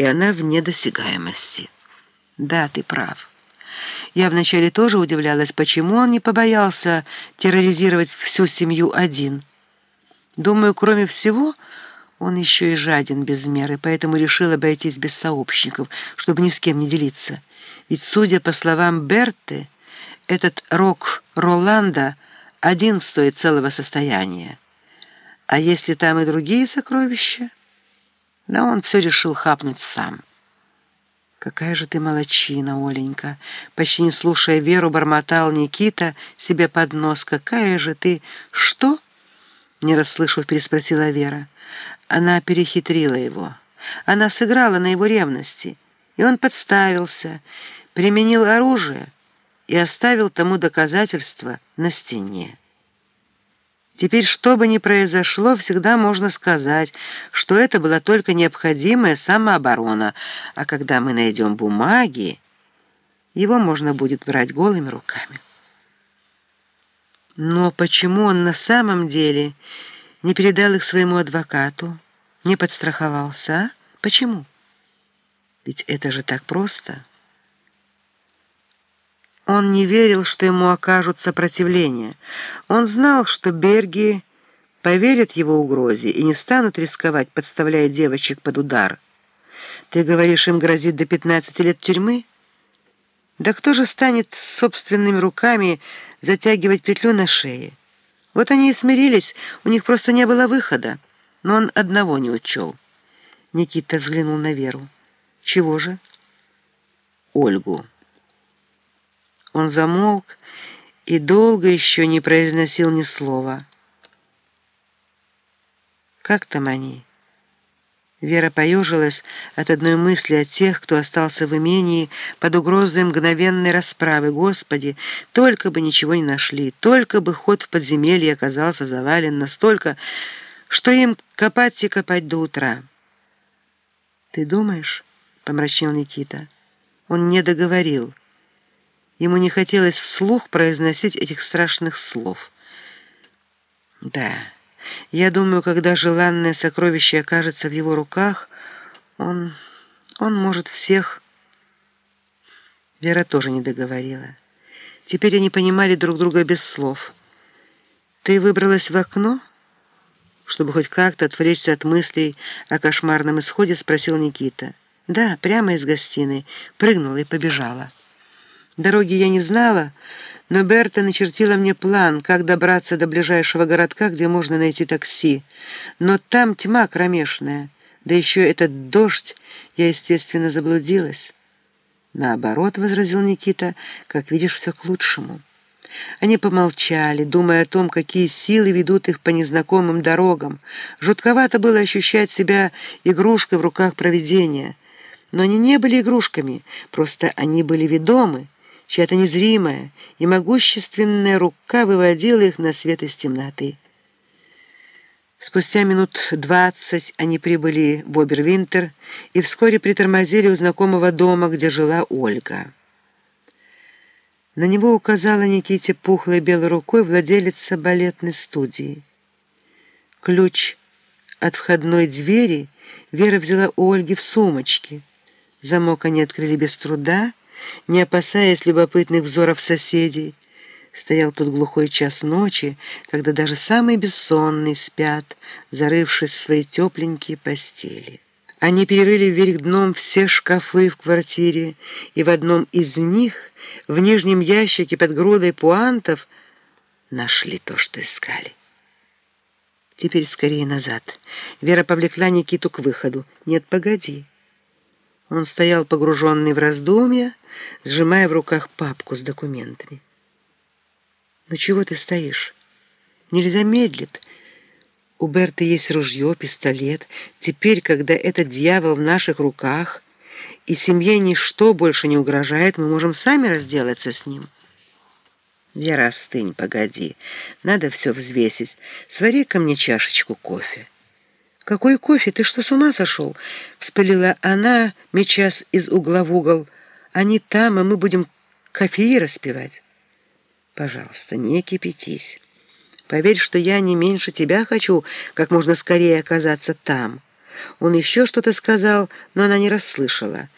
и она вне досягаемости. Да, ты прав. Я вначале тоже удивлялась, почему он не побоялся терроризировать всю семью один. Думаю, кроме всего, он еще и жаден без меры, поэтому решил обойтись без сообщников, чтобы ни с кем не делиться. Ведь, судя по словам Берты, этот рок Роланда один стоит целого состояния. А если там и другие сокровища? Да он все решил хапнуть сам. «Какая же ты молочина, Оленька!» Почти не слушая Веру, бормотал Никита себе под нос. «Какая же ты...» «Что?» Не расслышав, переспросила Вера. Она перехитрила его. Она сыграла на его ревности. И он подставился, применил оружие и оставил тому доказательства на стене. Теперь, что бы ни произошло, всегда можно сказать, что это была только необходимая самооборона, а когда мы найдем бумаги, его можно будет брать голыми руками. Но почему он на самом деле не передал их своему адвокату, не подстраховался, а? Почему? Ведь это же так просто. Он не верил, что ему окажут сопротивление. Он знал, что Берги поверят его угрозе и не станут рисковать, подставляя девочек под удар. Ты говоришь, им грозит до 15 лет тюрьмы? Да кто же станет собственными руками затягивать петлю на шее? Вот они и смирились, у них просто не было выхода. Но он одного не учел. Никита взглянул на Веру. Чего же? Ольгу. Он замолк и долго еще не произносил ни слова. «Как там они?» Вера поежилась от одной мысли о тех, кто остался в имении под угрозой мгновенной расправы. Господи, только бы ничего не нашли, только бы ход в подземелье оказался завален настолько, что им копать и копать до утра. «Ты думаешь?» — помрачнел Никита. Он не договорил. Ему не хотелось вслух произносить этих страшных слов. «Да, я думаю, когда желанное сокровище окажется в его руках, он... он может всех...» Вера тоже не договорила. Теперь они понимали друг друга без слов. «Ты выбралась в окно?» Чтобы хоть как-то отвлечься от мыслей о кошмарном исходе, спросил Никита. «Да, прямо из гостиной. Прыгнула и побежала». Дороги я не знала, но Берта начертила мне план, как добраться до ближайшего городка, где можно найти такси. Но там тьма кромешная, да еще этот дождь, я, естественно, заблудилась. Наоборот, — возразил Никита, — как видишь, все к лучшему. Они помолчали, думая о том, какие силы ведут их по незнакомым дорогам. Жутковато было ощущать себя игрушкой в руках провидения. Но они не были игрушками, просто они были ведомы чья-то незримая и могущественная рука выводила их на свет из темноты. Спустя минут двадцать они прибыли в Обервинтер и вскоре притормозили у знакомого дома, где жила Ольга. На него указала Никите пухлой белой рукой владелица балетной студии. Ключ от входной двери Вера взяла у Ольги в сумочке. Замок они открыли без труда, не опасаясь любопытных взоров соседей. Стоял тот глухой час ночи, когда даже самые бессонные спят, зарывшись в свои тепленькие постели. Они перерыли вверх дном все шкафы в квартире, и в одном из них, в нижнем ящике под грудой пуантов, нашли то, что искали. Теперь скорее назад. Вера повлекла Никиту к выходу. «Нет, погоди». Он стоял погруженный в раздумья, сжимая в руках папку с документами. «Ну чего ты стоишь? Нельзя медлить. У Берты есть ружье, пистолет. Теперь, когда этот дьявол в наших руках, и семье ничто больше не угрожает, мы можем сами разделаться с ним». «Вера, остынь, погоди. Надо все взвесить. свари ко мне чашечку кофе». «Какой кофе? Ты что, с ума сошел?» — вспылила она, мечась из угла в угол. «Они там, а мы будем кофе распивать». «Пожалуйста, не кипятись. Поверь, что я не меньше тебя хочу как можно скорее оказаться там. Он еще что-то сказал, но она не расслышала.